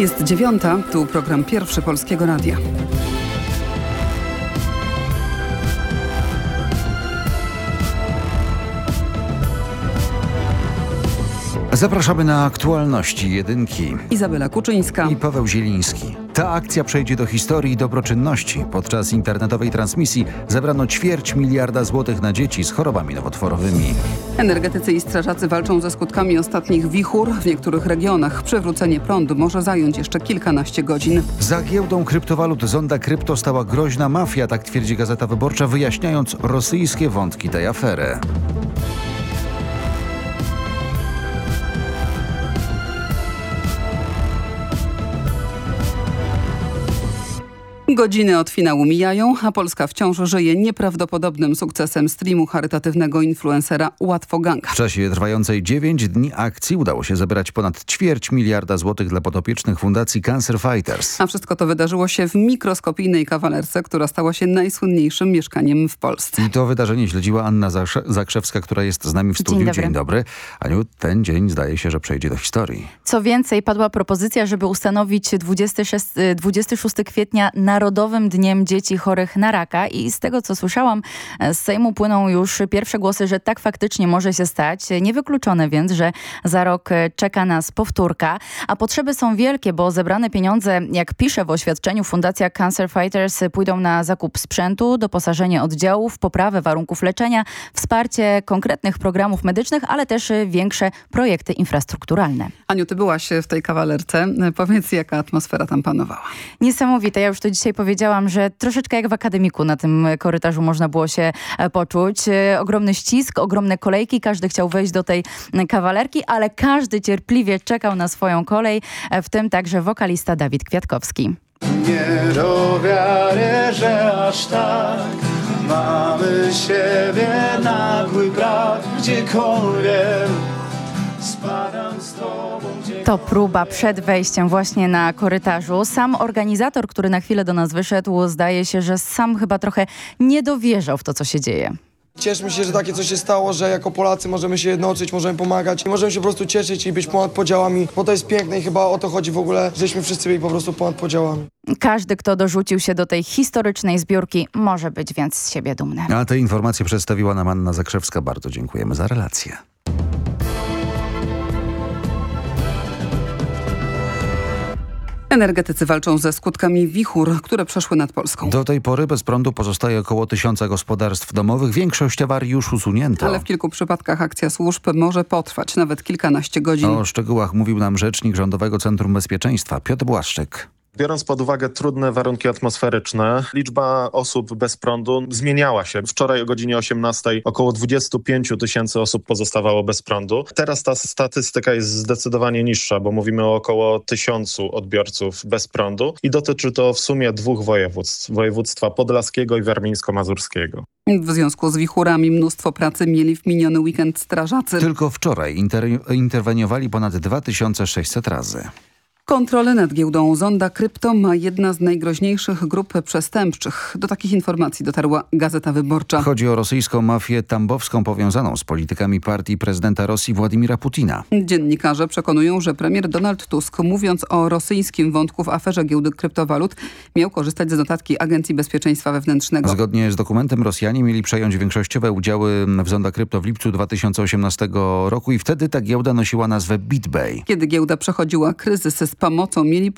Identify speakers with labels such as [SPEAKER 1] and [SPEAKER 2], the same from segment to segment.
[SPEAKER 1] Jest dziewiąta, tu program pierwszy Polskiego Radia.
[SPEAKER 2] Zapraszamy na aktualności jedynki.
[SPEAKER 1] Izabela Kuczyńska
[SPEAKER 2] i Paweł Zieliński. Ta akcja przejdzie do historii dobroczynności. Podczas internetowej transmisji zebrano ćwierć miliarda złotych na dzieci z chorobami nowotworowymi.
[SPEAKER 1] Energetycy i strażacy walczą ze skutkami ostatnich wichur. W niektórych regionach przywrócenie prądu może zająć jeszcze kilkanaście godzin.
[SPEAKER 2] Za giełdą kryptowalut Zonda Krypto stała groźna mafia, tak twierdzi Gazeta Wyborcza, wyjaśniając rosyjskie wątki tej afery.
[SPEAKER 1] Godziny od finału mijają, a Polska wciąż żyje nieprawdopodobnym sukcesem streamu charytatywnego influencera Łatwo Gang.
[SPEAKER 2] W czasie trwającej 9 dni akcji udało się zebrać ponad ćwierć miliarda złotych dla podopiecznych fundacji Cancer Fighters.
[SPEAKER 1] A wszystko to wydarzyło się w mikroskopijnej kawalerce, która stała się najsłynniejszym mieszkaniem w Polsce.
[SPEAKER 2] I to wydarzenie śledziła Anna Zakrzewska, która jest z nami w studiu.
[SPEAKER 3] Dzień dobry.
[SPEAKER 2] Dzień dobry. Aniu, ten dzień zdaje się, że przejdzie do historii.
[SPEAKER 3] Co więcej, padła propozycja, żeby ustanowić 26, 26 kwietnia na Narodowym Dniem Dzieci Chorych na Raka i z tego co słyszałam z Sejmu płyną już pierwsze głosy, że tak faktycznie może się stać. Niewykluczone więc, że za rok czeka nas powtórka, a potrzeby są wielkie, bo zebrane pieniądze, jak pisze w oświadczeniu Fundacja Cancer Fighters, pójdą na zakup sprzętu, doposażenie oddziałów, poprawę warunków leczenia, wsparcie konkretnych programów medycznych, ale też większe projekty infrastrukturalne.
[SPEAKER 1] Aniu, ty byłaś w tej kawalerce. Powiedz, jaka atmosfera tam panowała?
[SPEAKER 3] Niesamowite. Ja już to dzisiaj powiedziałam, że troszeczkę jak w akademiku na tym korytarzu można było się e, poczuć. E, ogromny ścisk, ogromne kolejki, każdy chciał wejść do tej kawalerki, ale każdy cierpliwie czekał na swoją kolej, e, w tym także wokalista Dawid Kwiatkowski.
[SPEAKER 4] Nie do że aż tak mamy siebie nagły brak gdziekolwiek.
[SPEAKER 3] To próba przed wejściem właśnie na korytarzu. Sam organizator, który na chwilę do nas wyszedł, zdaje się, że sam chyba trochę nie dowierzał w to, co się dzieje.
[SPEAKER 5] Cieszmy się, że takie coś się stało, że jako Polacy możemy się jednoczyć, możemy pomagać. Możemy się po prostu cieszyć i być ponad podziałami, bo to jest piękne i chyba o to chodzi w ogóle, żeśmy wszyscy byli po prostu ponad podziałami.
[SPEAKER 3] Każdy, kto dorzucił się do tej historycznej zbiórki, może być więc z siebie dumny.
[SPEAKER 2] A te informacje przedstawiła nam Anna Zakrzewska. Bardzo dziękujemy za relację.
[SPEAKER 1] Energetycy walczą ze skutkami wichur, które przeszły nad Polską.
[SPEAKER 2] Do tej pory bez prądu pozostaje około tysiąca gospodarstw domowych. Większość awarii już usunięto.
[SPEAKER 1] Ale w kilku przypadkach akcja służb może potrwać nawet kilkanaście godzin.
[SPEAKER 2] O szczegółach mówił nam rzecznik Rządowego Centrum Bezpieczeństwa Piotr Błaszczyk.
[SPEAKER 6] Biorąc pod uwagę trudne warunki atmosferyczne, liczba osób bez prądu zmieniała się. Wczoraj o godzinie 18 około 25 tysięcy osób pozostawało bez prądu. Teraz ta statystyka jest zdecydowanie niższa, bo mówimy o około tysiącu odbiorców bez prądu i dotyczy to w sumie dwóch województw. Województwa podlaskiego i warmińsko-mazurskiego.
[SPEAKER 1] W związku z wichurami mnóstwo pracy mieli w miniony weekend strażacy.
[SPEAKER 2] Tylko wczoraj inter interweniowali ponad 2600 razy.
[SPEAKER 1] Kontrolę nad giełdą Zonda Krypto ma jedna z najgroźniejszych grup przestępczych. Do takich informacji dotarła Gazeta Wyborcza.
[SPEAKER 2] Chodzi o rosyjską mafię tambowską powiązaną z politykami partii prezydenta Rosji Władimira Putina.
[SPEAKER 1] Dziennikarze przekonują, że premier Donald Tusk mówiąc o rosyjskim wątku w aferze giełdy kryptowalut miał korzystać z notatki Agencji Bezpieczeństwa Wewnętrznego.
[SPEAKER 2] Zgodnie z dokumentem Rosjanie mieli przejąć większościowe udziały w Zonda Krypto w lipcu 2018 roku i wtedy ta giełda nosiła nazwę BitBay.
[SPEAKER 1] Kiedy giełda przechodziła kryzys pomocą mieli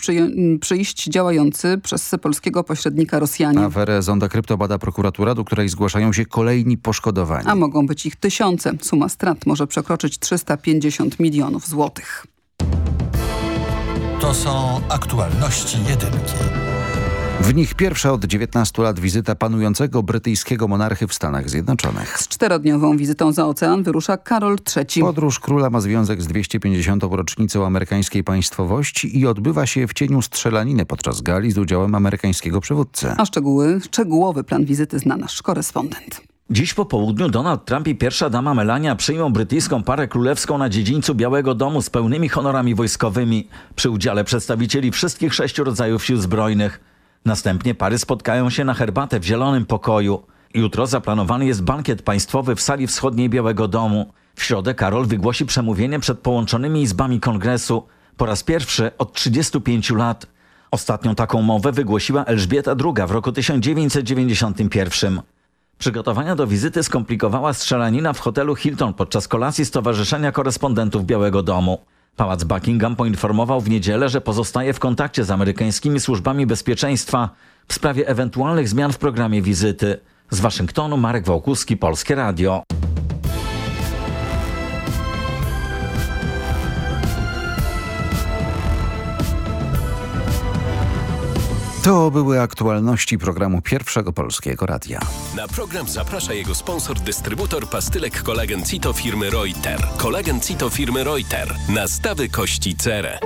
[SPEAKER 1] przyjść działający przez polskiego pośrednika Rosjanie.
[SPEAKER 2] Aferę Zonda Krypto bada prokuratura, do której zgłaszają się kolejni poszkodowani.
[SPEAKER 1] A mogą być ich tysiące. Suma strat może przekroczyć 350 milionów złotych.
[SPEAKER 7] To są aktualności jedynki.
[SPEAKER 2] W nich pierwsza od 19 lat wizyta panującego brytyjskiego monarchy w Stanach Zjednoczonych.
[SPEAKER 1] Z czterodniową wizytą za ocean wyrusza Karol III.
[SPEAKER 2] Podróż króla ma związek z 250. rocznicą amerykańskiej państwowości i odbywa się w cieniu strzelaniny podczas gali z udziałem amerykańskiego przywódcy.
[SPEAKER 1] A szczegóły, szczegółowy plan wizyty zna nasz korespondent.
[SPEAKER 8] Dziś po południu Donald Trump i pierwsza dama Melania przyjmą brytyjską parę królewską na dziedzińcu Białego Domu z pełnymi honorami wojskowymi przy udziale przedstawicieli wszystkich sześciu rodzajów sił zbrojnych. Następnie pary spotkają się na herbatę w Zielonym Pokoju. Jutro zaplanowany jest bankiet państwowy w sali wschodniej Białego Domu. W środę Karol wygłosi przemówienie przed połączonymi izbami kongresu. Po raz pierwszy od 35 lat. Ostatnią taką mowę wygłosiła Elżbieta II w roku 1991. Przygotowania do wizyty skomplikowała strzelanina w hotelu Hilton podczas kolacji Stowarzyszenia Korespondentów Białego Domu. Pałac Buckingham poinformował w niedzielę, że pozostaje w kontakcie z amerykańskimi służbami bezpieczeństwa w sprawie ewentualnych zmian w programie wizyty. Z Waszyngtonu Marek Wałkuski, Polskie Radio.
[SPEAKER 2] To były aktualności programu Pierwszego Polskiego Radia.
[SPEAKER 9] Na program zaprasza jego sponsor, dystrybutor pastylek kolagen Cito firmy Reuter. Kolagen Cito firmy Reuter. Nastawy kości cerę.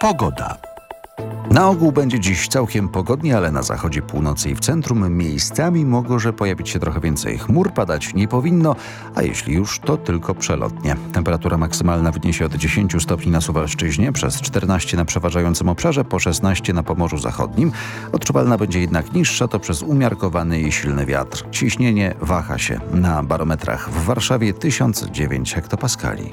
[SPEAKER 7] Pogoda.
[SPEAKER 2] Na ogół będzie dziś całkiem pogodnie, ale na zachodzie północy i w centrum miejscami może pojawić się trochę więcej chmur, padać nie powinno, a jeśli już, to tylko przelotnie. Temperatura maksymalna wyniesie od 10 stopni na Suwalszczyźnie, przez 14 na przeważającym obszarze, po 16 na Pomorzu Zachodnim. Odczuwalna będzie jednak niższa, to przez umiarkowany i silny wiatr. Ciśnienie waha się na barometrach w Warszawie 1009 hektopaskali.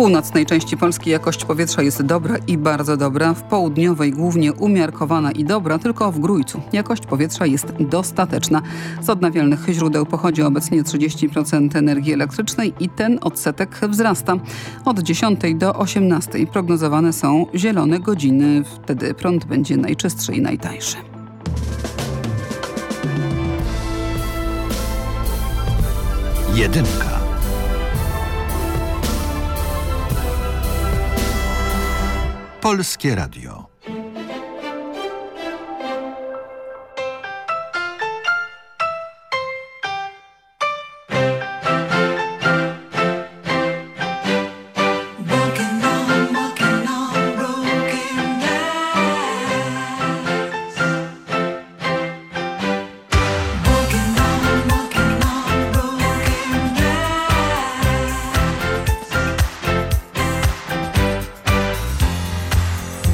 [SPEAKER 1] Północnej części Polski jakość powietrza jest dobra i bardzo dobra, w południowej głównie umiarkowana i dobra, tylko w Grójcu jakość powietrza jest dostateczna. Z odnawialnych źródeł pochodzi obecnie 30% energii elektrycznej i ten odsetek wzrasta. Od 10 do 18 prognozowane są zielone godziny, wtedy prąd będzie najczystszy i najtańszy.
[SPEAKER 7] Jedynka. Polskie Radio.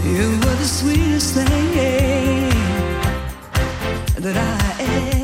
[SPEAKER 10] You were the sweetest thing that I ever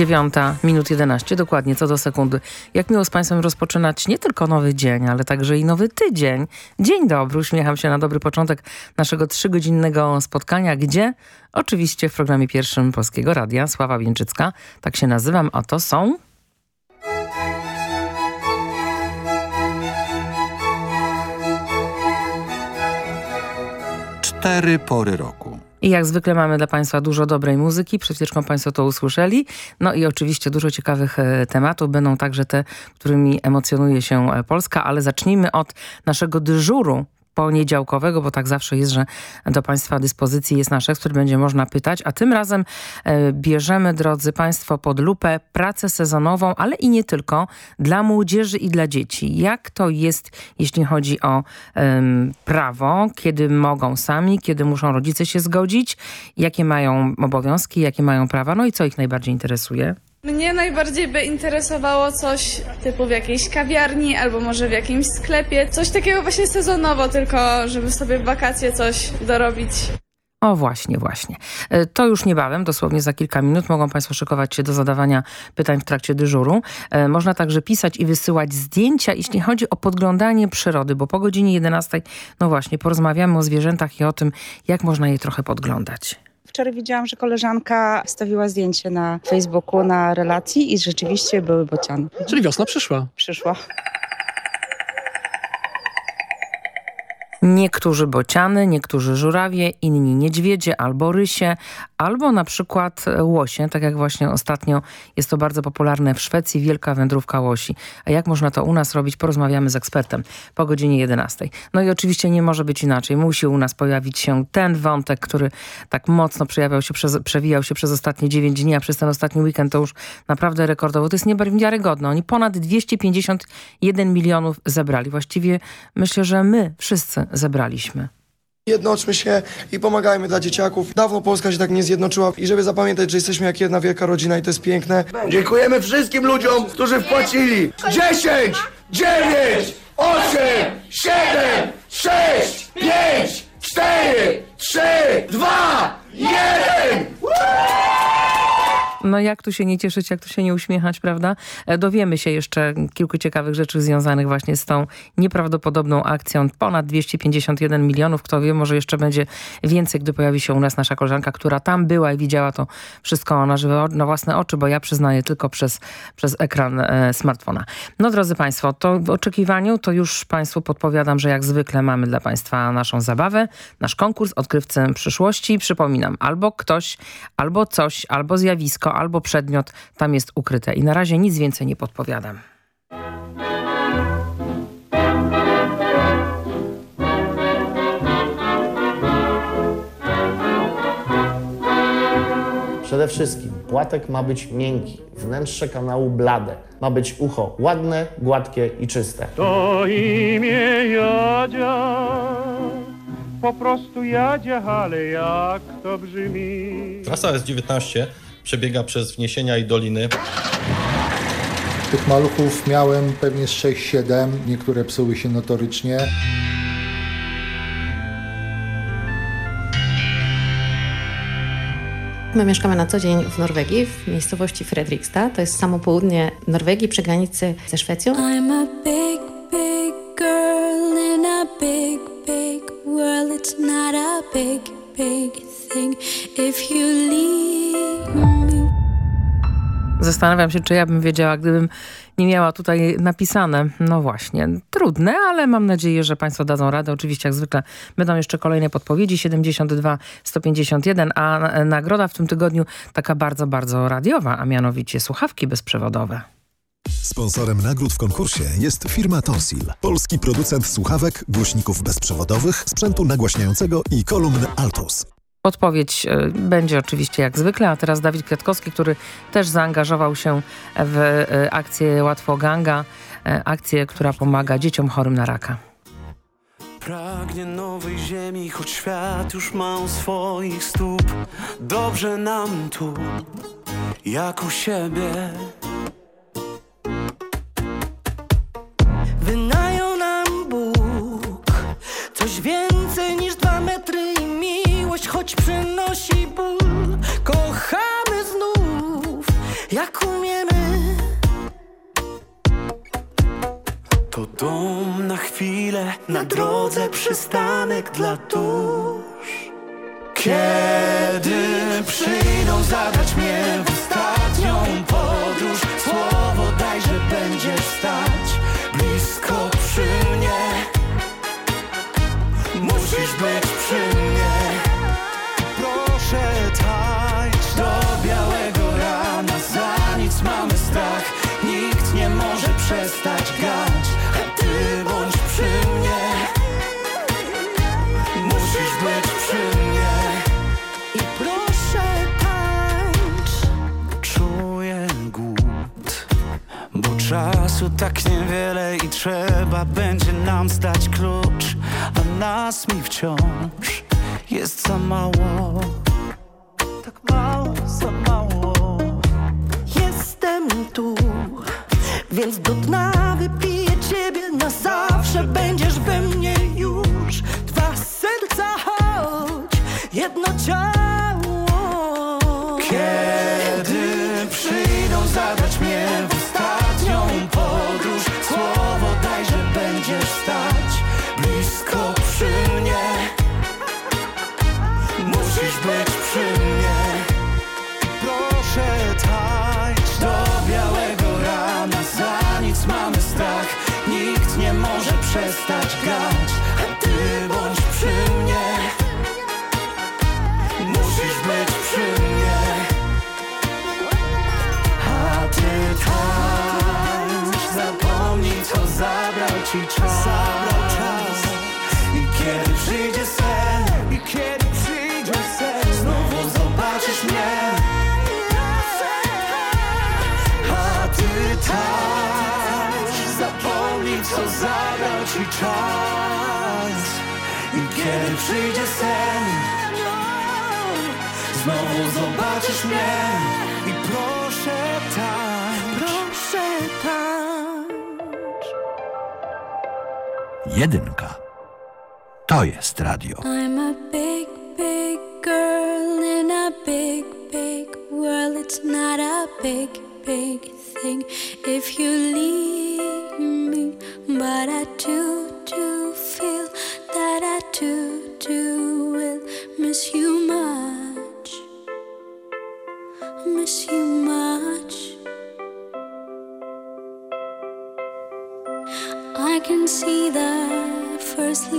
[SPEAKER 11] Dziewiąta, minut 11, dokładnie co do sekundy. Jak miło z Państwem rozpoczynać nie tylko nowy dzień, ale także i nowy tydzień. Dzień dobry, uśmiecham się na dobry początek naszego trzygodzinnego spotkania, gdzie oczywiście w programie pierwszym Polskiego Radia Sława Wieńczycka, tak się nazywam, a to są...
[SPEAKER 7] Cztery pory roku.
[SPEAKER 11] I jak zwykle mamy dla Państwa dużo dobrej muzyki, przed chwileczką Państwo to usłyszeli. No i oczywiście dużo ciekawych e, tematów. Będą także te, którymi emocjonuje się e, Polska, ale zacznijmy od naszego dyżuru poniedziałkowego, bo tak zawsze jest, że do Państwa dyspozycji jest nasz ekspert, będzie można pytać, a tym razem e, bierzemy, drodzy Państwo, pod lupę pracę sezonową, ale i nie tylko, dla młodzieży i dla dzieci. Jak to jest, jeśli chodzi o prawo, kiedy mogą sami, kiedy muszą rodzice się zgodzić, jakie mają obowiązki, jakie mają prawa, no i co ich najbardziej interesuje?
[SPEAKER 12] Mnie najbardziej by interesowało coś typu w jakiejś kawiarni albo może w jakimś sklepie. Coś takiego właśnie sezonowo, tylko żeby sobie w wakacje coś dorobić.
[SPEAKER 11] O właśnie, właśnie. E, To już niebawem, dosłownie za kilka minut mogą Państwo szykować się do zadawania pytań w trakcie dyżuru. E, Można także pisać i wysyłać zdjęcia, jeśli chodzi o podglądanie przyrody, bo po godzinie 11, no właśnie, porozmawiamy o zwierzętach i o tym, jak można je trochę podglądać.
[SPEAKER 13] Wczoraj widziałam, że koleżanka wstawiła zdjęcie na Facebooku na relacji i rzeczywiście były bociany.
[SPEAKER 14] Czyli wiosna przyszła.
[SPEAKER 13] Przyszła.
[SPEAKER 11] Niektórzy bociany, niektórzy żurawie, inni niedźwiedzie albo rysie, albo na przykład łosie, tak jak właśnie ostatnio jest to bardzo popularne w Szwecji, wielka wędrówka łosi. A jak można to u nas robić? Porozmawiamy z ekspertem po godzinie 11. No i oczywiście nie może być inaczej. Musi u nas pojawić się ten wątek, który tak mocno przejawiał się, przez, przewijał się przez ostatnie 9 dni, a przez ten ostatni weekend to już naprawdę rekordowo. To jest niewiarygodne. Oni ponad 251 milionów zebrali. Właściwie myślę, że my wszyscy zebraliśmy.
[SPEAKER 5] Jednoczmy się i pomagajmy dla dzieciaków. Dawno Polska się tak nie zjednoczyła i żeby zapamiętać, że jesteśmy jak jedna wielka rodzina i to jest piękne.
[SPEAKER 15] Dziękujemy wszystkim ludziom, którzy wpłacili 10, 9, 8, 7, 6, 5, 4, 3, 2, 1!
[SPEAKER 11] No jak tu się nie cieszyć, jak tu się nie uśmiechać, prawda? E, Dowiemy się jeszcze kilku ciekawych rzeczy związanych właśnie z tą nieprawdopodobną akcją. Ponad 251 milionów, kto wie, może jeszcze będzie więcej, gdy pojawi się u nas nasza koleżanka, która tam była i widziała to wszystko na na własne oczy, bo ja przyznaję tylko przez, przez ekran e, smartfona. No drodzy Państwo, to w oczekiwaniu to już Państwu podpowiadam, że jak zwykle mamy dla Państwa naszą zabawę, nasz konkurs Odkrywcy Przyszłości. Przypominam, albo ktoś, albo coś, albo zjawisko, albo przedmiot tam jest ukryte. I na razie nic więcej nie podpowiadam.
[SPEAKER 16] Przede wszystkim płatek ma być miękki, wnętrze kanału blade. Ma być ucho ładne, gładkie i czyste.
[SPEAKER 17] To imię Jadzia, po prostu Jadzia, ale jak to brzmi?
[SPEAKER 18] Trasa S19 przebiega przez wniesienia i doliny.
[SPEAKER 19] Tych maluchów miałem pewnie z 6-7, niektóre psuły się notorycznie.
[SPEAKER 20] My mieszkamy na co dzień w Norwegii, w miejscowości Fredrikstad. To jest samo południe Norwegii przy granicy ze Szwecją.
[SPEAKER 10] I'm a big, big girl in a big, big world. It's not a big, big thing if you leave me.
[SPEAKER 11] Zastanawiam się, czy ja bym wiedziała, gdybym nie miała tutaj napisane. No właśnie, trudne, ale mam nadzieję, że Państwo dadzą radę. Oczywiście, jak zwykle, będą jeszcze kolejne podpowiedzi. 72 151, a na- nagroda w tym tygodniu taka bardzo, bardzo radiowa, a mianowicie słuchawki bezprzewodowe.
[SPEAKER 21] Sponsorem nagród w konkursie jest firma Tonsil, polski producent słuchawek, głośników bezprzewodowych, sprzętu nagłaśniającego i kolumn Altus.
[SPEAKER 11] Odpowiedź e, będzie oczywiście jak zwykle, a teraz Dawid Kwiatkowski, który też zaangażował się w e, akcję Łatwo Ganga, e, akcję, która pomaga dzieciom chorym na raka.
[SPEAKER 22] Pragnie nowej ziemi, choć świat już ma u swoich stóp. Dobrze nam tu, jak u siebie.
[SPEAKER 10] Przynosi ból. Kochamy znów, jak
[SPEAKER 22] umiemy. To dom na chwilę, na drodze przystanek dla dusz. Kiedy przyjdą zabrać mnie w ostatnią podróż Słowo daj, że będziesz stać blisko przy mnie przestać grać. A ty bądź przy mnie. Musisz być przy mnie. I proszę tańcz. Czuję głód Bo czasu tak niewiele I trzeba będzie nam zdać klucz A nas mi wciąż Jest za mało. Tak mało, za mało
[SPEAKER 23] więc do dna wypiję ciebie na zawsze. Będziesz we mnie już. Dwa serca, choć jedno ciało.
[SPEAKER 22] Przyjdzie sen Znowu zobaczysz mnie I proszę tańcz
[SPEAKER 23] Proszę tańcz.
[SPEAKER 7] Jedynka. To jest radio.
[SPEAKER 10] I'm a big, big girl in a big, big world. It's not a big, big thing if you leave me. But I do, do feel that I do, do will miss you much. Miss you much. I can see the first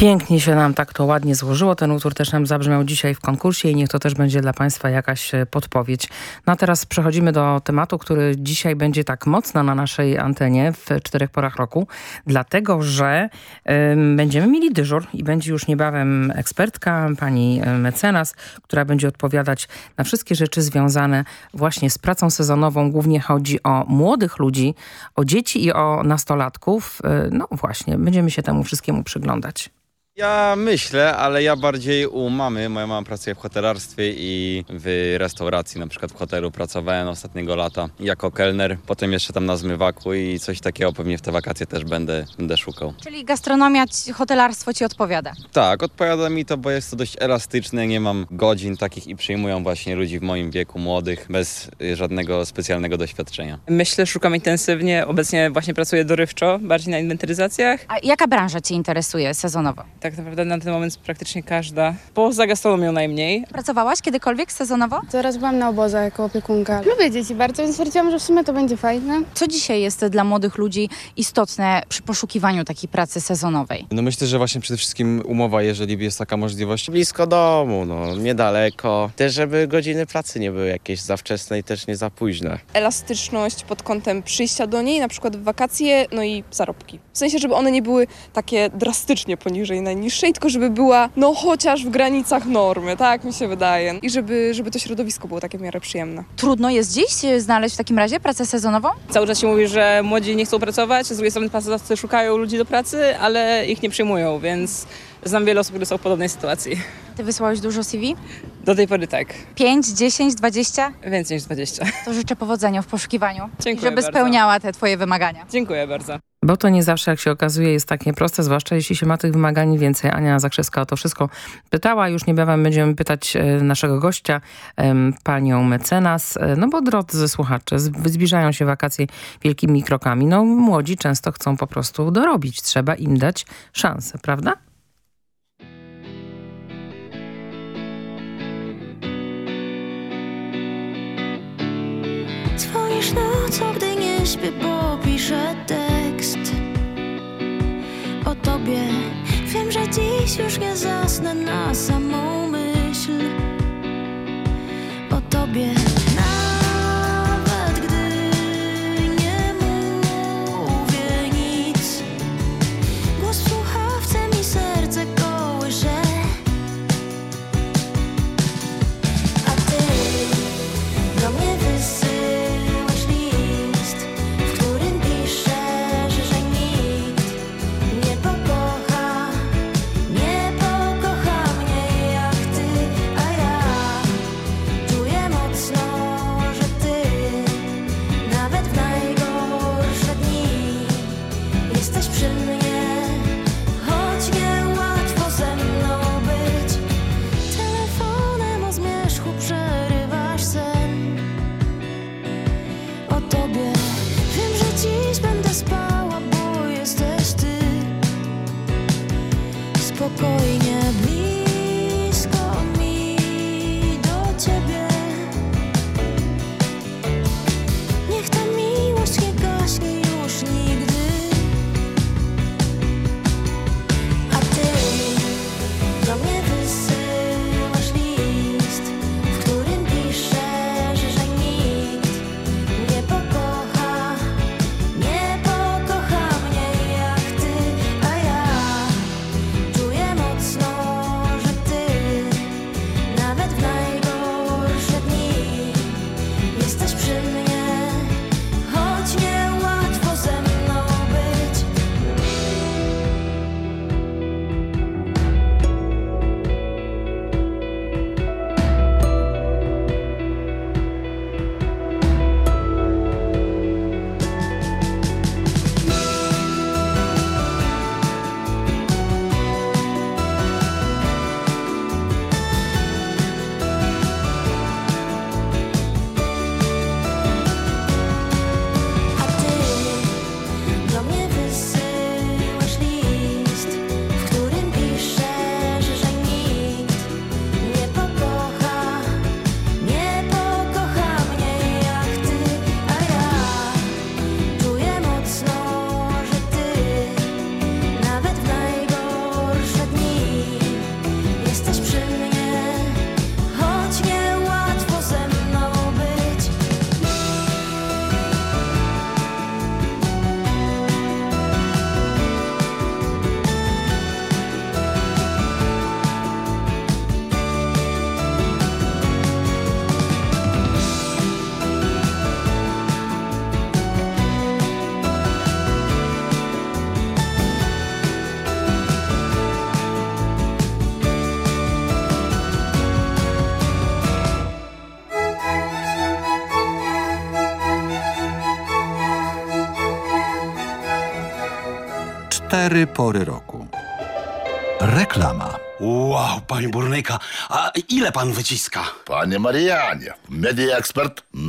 [SPEAKER 11] Pięknie się nam tak to ładnie złożyło. Ten utwór też nam zabrzmiał dzisiaj w konkursie i niech to też będzie dla Państwa jakaś e, podpowiedź. No a teraz przechodzimy do tematu, który dzisiaj będzie tak mocno na naszej antenie w czterech porach roku, dlatego że ym, będziemy mieli dyżur i będzie już niebawem ekspertka, pani e, mecenas, która będzie odpowiadać na wszystkie rzeczy związane właśnie z pracą sezonową. Głównie chodzi o młodych ludzi, o dzieci i o nastolatków. E, No właśnie, będziemy się temu wszystkiemu przyglądać.
[SPEAKER 24] Ja myślę, ale ja bardziej u mamy. Moja mama pracuje w hotelarstwie i w restauracji, na przykład w hotelu pracowałem ostatniego lata jako kelner, potem jeszcze tam na zmywaku i coś takiego pewnie w te wakacje też będę, będę szukał.
[SPEAKER 14] Czyli gastronomia, ci- hotelarstwo ci odpowiada.
[SPEAKER 24] Tak, odpowiada mi to, bo jest to dość elastyczne, nie mam godzin takich i przyjmują właśnie ludzi w moim wieku, młodych, bez y, żadnego specjalnego doświadczenia.
[SPEAKER 25] Myślę, szukam intensywnie. Obecnie właśnie pracuję dorywczo, bardziej na inwentaryzacjach.
[SPEAKER 14] A jaka branża cię interesuje sezonowo?
[SPEAKER 25] Tak naprawdę na ten moment praktycznie każda. Poza gastronomią najmniej.
[SPEAKER 14] Pracowałaś kiedykolwiek sezonowo?
[SPEAKER 26] Teraz byłam na obozach jako opiekunka. Lubię dzieci bardzo, więc stwierdziłam, że w sumie to będzie fajne.
[SPEAKER 14] Co dzisiaj jest dla młodych ludzi istotne przy poszukiwaniu takiej pracy sezonowej?
[SPEAKER 27] No myślę, że właśnie przede wszystkim umowa, jeżeli jest taka możliwość. Blisko domu, no, niedaleko. Też, żeby godziny pracy nie były jakieś za wczesne i też nie za późne.
[SPEAKER 28] elastyczność pod kątem przyjścia do niej, na przykład w wakacje, no i zarobki. W sensie, żeby one nie były takie drastycznie poniżej najniższej, tylko żeby była, no chociaż w granicach normy, tak mi się wydaje. I żeby, żeby to środowisko było takie w miarę przyjemne.
[SPEAKER 14] Trudno jest dziś znaleźć w takim razie pracę sezonową?
[SPEAKER 25] Cały czas się mówi, że młodzi nie chcą pracować, z drugiej strony pracodawcy szukają ludzi do pracy, ale ich nie przyjmują, więc znam wiele osób, które są w podobnej sytuacji.
[SPEAKER 14] Ty wysłałeś dużo CV?
[SPEAKER 25] Do tej pory tak.
[SPEAKER 14] 5, 10, 20?
[SPEAKER 25] Więcej niż 20.
[SPEAKER 14] To życzę powodzenia w poszukiwaniu.
[SPEAKER 25] Dziękuję
[SPEAKER 14] I żeby
[SPEAKER 25] bardzo.
[SPEAKER 14] spełniała te twoje wymagania.
[SPEAKER 25] Dziękuję bardzo.
[SPEAKER 11] Bo to nie zawsze, jak się okazuje, jest takie proste, zwłaszcza jeśli się ma tych wymagań więcej. Ania Zakrzewska o to wszystko pytała. Już niebawem będziemy pytać e, naszego gościa, panią mecenas. E, No bo drodzy słuchacze, zbliżają się wakacje wielkimi krokami. No młodzi często chcą po prostu dorobić. Trzeba im dać szansę, prawda?
[SPEAKER 10] Dzwonisz nocą, gdy nie śpię, bo piszę tekst o tobie. Wiem, że dziś już nie zasnę na samą myśl
[SPEAKER 7] Cztery pory roku. Reklama.
[SPEAKER 29] Wow, panie burnyka, a ile pan wyciska?
[SPEAKER 30] Panie Marianie, Media Expert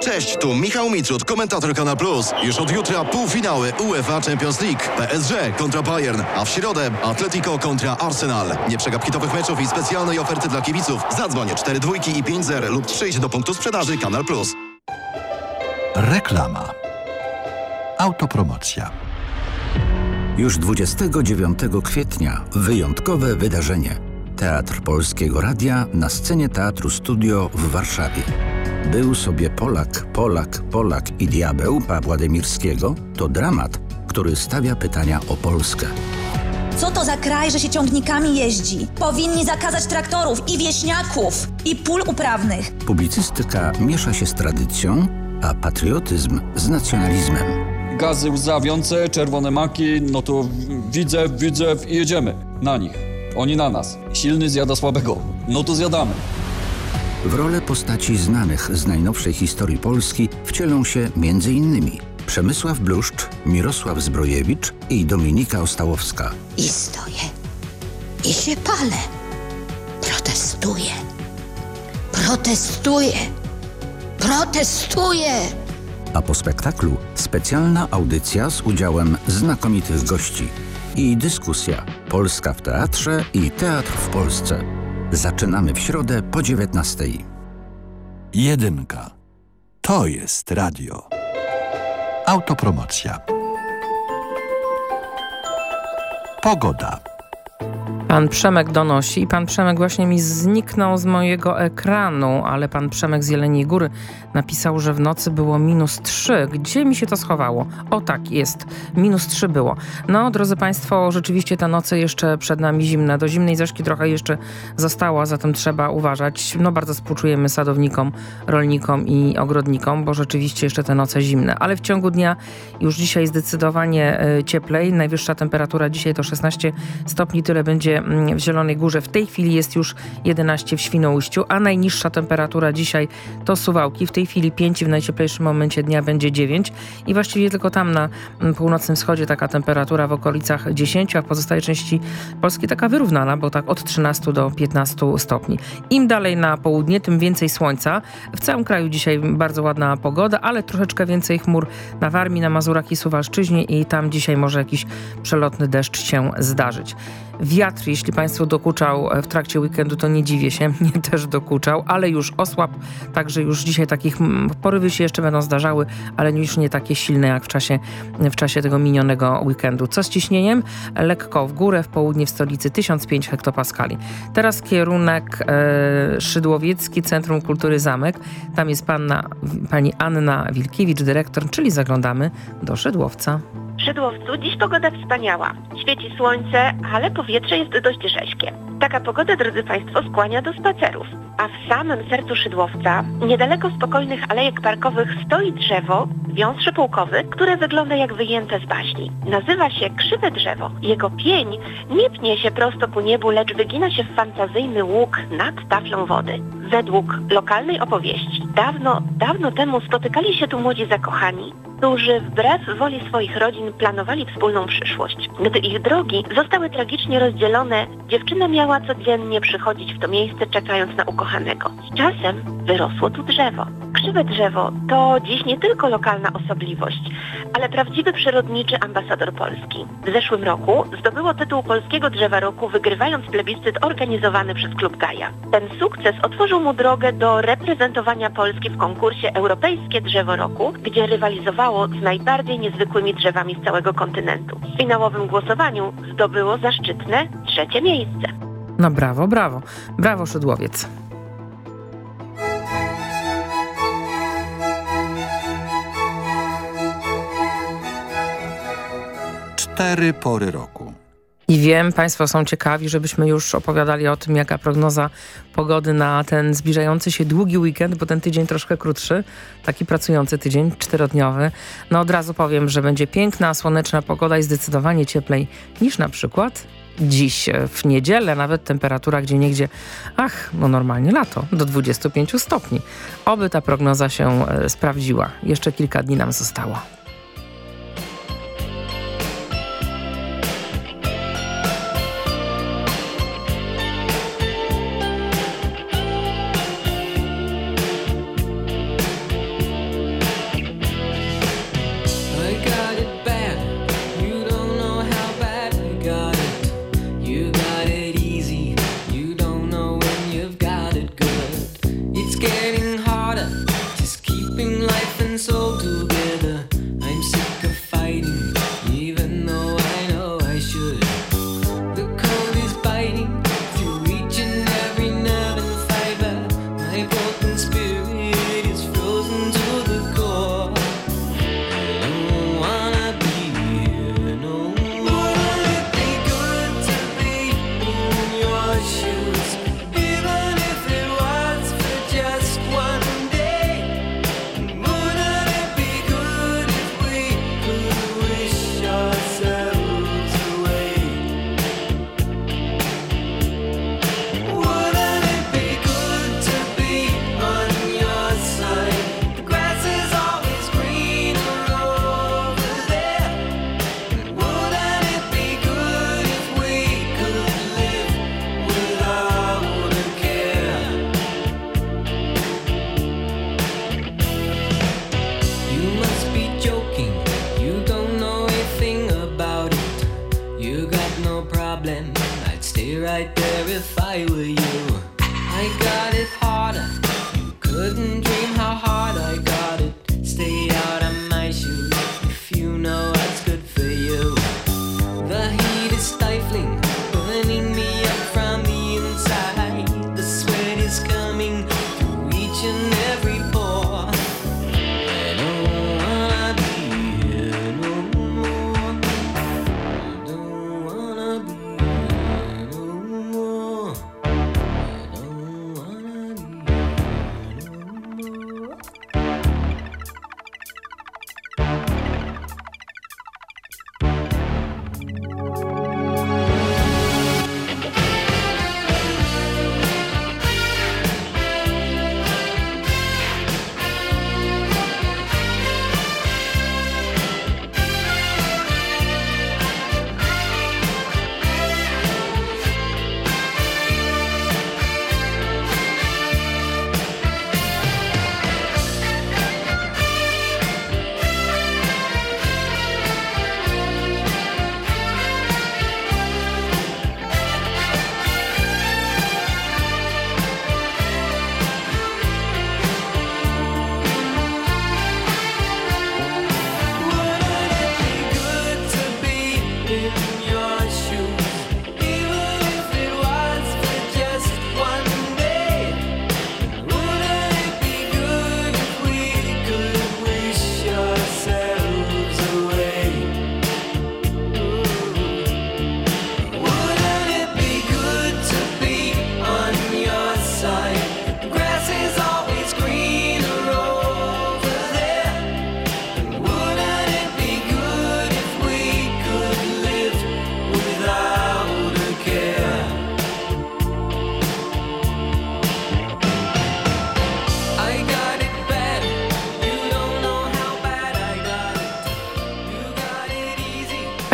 [SPEAKER 31] Cześć, tu Michał Mitrud, komentator Kanal Plus. Już od jutra półfinały UEFA Champions League. PSG kontra Bayern, a w środę Atletico kontra Arsenal. Nie przegap hitowych meczów i specjalnej oferty dla kibiców. Zadzwoń 4 dwójki i 5 zer lub przyjdź do punktu sprzedaży Kanal Plus.
[SPEAKER 7] Reklama. Autopromocja.
[SPEAKER 32] Już 29 kwietnia wyjątkowe wydarzenie. Teatr Polskiego Radia na scenie Teatru Studio w Warszawie. Był sobie Polak, Polak, Polak i diabeł Pawła Demirskiego to dramat, który stawia pytania o Polskę.
[SPEAKER 33] Co to za kraj, że się ciągnikami jeździ? Powinni zakazać traktorów i wieśniaków, i pól uprawnych.
[SPEAKER 32] Publicystyka miesza się z tradycją, a patriotyzm z nacjonalizmem.
[SPEAKER 34] Gazy łzawiące, czerwone maki, no to widzę, widzę i jedziemy na nich. Oni na nas. Silny zjada słabego. No to zjadamy.
[SPEAKER 32] W rolę postaci znanych z najnowszej historii Polski wcielą się m.in. Przemysław Bluszcz, Mirosław Zbrojewicz i Dominika Ostałowska.
[SPEAKER 33] I stoję. I się palę. Protestuję. Protestuję. Protestuję.
[SPEAKER 32] A po spektaklu specjalna audycja z udziałem znakomitych gości i dyskusja Polska w teatrze i teatr w Polsce. Zaczynamy w środę po 19.
[SPEAKER 7] Jedynka. To jest radio. Autopromocja. Pogoda.
[SPEAKER 11] Pan Przemek donosi i pan Przemek właśnie mi zniknął z mojego ekranu, ale pan Przemek z Jeleniej Góry napisał, że w nocy było minus 3. Gdzie mi się to schowało? O tak, jest. Minus 3 było. No, drodzy państwo, rzeczywiście te noce jeszcze przed nami zimne. Do zimnej zeszki trochę jeszcze zostało, zatem trzeba uważać. No, bardzo współczujemy sadownikom, rolnikom i ogrodnikom, bo rzeczywiście jeszcze te noce zimne. Ale w ciągu dnia już dzisiaj zdecydowanie y, cieplej. Najwyższa temperatura dzisiaj to 16 stopni. Tyle będzie w Zielonej Górze. W tej chwili jest już 11 w Świnoujściu, a najniższa temperatura dzisiaj to Suwałki. W tej chwili 5 w najcieplejszym momencie dnia będzie 9 i właściwie tylko tam na północnym wschodzie taka temperatura w okolicach 10, a w pozostałej części Polski taka wyrównana, bo tak od 13 do 15 stopni. Im dalej na południe, tym więcej słońca. W całym kraju dzisiaj bardzo ładna pogoda, ale troszeczkę więcej chmur na Warmii, na Mazurach i Suwalszczyźnie i tam dzisiaj może jakiś przelotny deszcz się zdarzyć. Wiatr, jeśli Państwu dokuczał w trakcie weekendu, to nie dziwię się, mnie też dokuczał, ale już osłab, także już dzisiaj takich porywy się jeszcze będą zdarzały, ale już nie takie silne jak w czasie, w czasie tego minionego weekendu. Co z ciśnieniem? Lekko w górę, w południe w stolicy 1005 hektopaskali. Teraz kierunek e, Szydłowiecki, Centrum Kultury Zamek. Tam jest panna, pani Anna Wilkiewicz, dyrektor, czyli zaglądamy do Szydłowca.
[SPEAKER 35] Szydłowcu dziś pogoda wspaniała. Świeci słońce, ale powietrze jest dość rzeźkie. Taka pogoda, drodzy Państwo, skłania do spacerów. A w samym sercu Szydłowca, niedaleko spokojnych alejek parkowych, stoi drzewo, wiąz szypułkowy, które wygląda jak wyjęte z baśni. Nazywa się Krzywe Drzewo. Jego pień nie pnie się prosto ku niebu, lecz wygina się w fantazyjny łuk nad taflą wody. Według lokalnej opowieści, dawno, dawno temu spotykali się tu młodzi zakochani, którzy wbrew woli swoich rodzin planowali wspólną przyszłość. Gdy ich drogi zostały tragicznie rozdzielone, dziewczyna miała codziennie przychodzić w to miejsce czekając na ukochanego. Z czasem wyrosło tu drzewo. Krzywe drzewo to dziś nie tylko lokalna osobliwość, ale prawdziwy przyrodniczy ambasador Polski. W zeszłym roku zdobyło tytuł Polskiego Drzewa Roku, wygrywając plebiscyt organizowany przez Klub Gaja. Ten sukces otworzył mu drogę do reprezentowania Polski w konkursie Europejskie Drzewo Roku, gdzie rywalizowało z najbardziej niezwykłymi drzewami z całego kontynentu. W finałowym głosowaniu zdobyło zaszczytne trzecie miejsce.
[SPEAKER 36] No brawo, brawo. Brawo, Szydłowiec.
[SPEAKER 7] Cztery pory roku.
[SPEAKER 36] I wiem, Państwo są ciekawi, żebyśmy już opowiadali o tym, jaka prognoza pogody na ten zbliżający się długi weekend, bo ten tydzień troszkę krótszy, taki pracujący tydzień, czterodniowy. No od razu powiem, że będzie piękna, słoneczna pogoda i zdecydowanie cieplej niż na przykład dziś w niedzielę, nawet temperatura gdzie niegdzie, ach, no normalnie lato, do 25 stopni. Oby ta prognoza się e, sprawdziła. Jeszcze kilka dni nam zostało.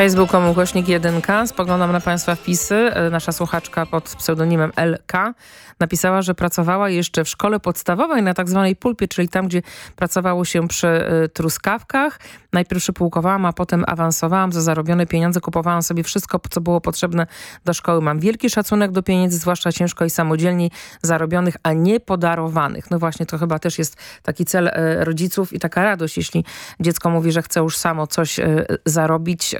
[SPEAKER 11] Facebook.com ukośnik 1. Spoglądam na Państwa wpisy. E, Nasza słuchaczka pod pseudonimem LK napisała, że pracowała jeszcze w szkole podstawowej na tak zwanej pulpie, czyli tam, gdzie pracowało się przy e, truskawkach. Najpierw przypułkowałam, a potem awansowałam. Za zarobione pieniądze kupowałam sobie wszystko, co było potrzebne do szkoły. Mam wielki szacunek do pieniędzy, zwłaszcza ciężko i samodzielnie zarobionych, a nie podarowanych. No właśnie, to chyba też jest taki cel e, rodziców i taka radość, jeśli dziecko mówi, że chce już samo coś zarobić,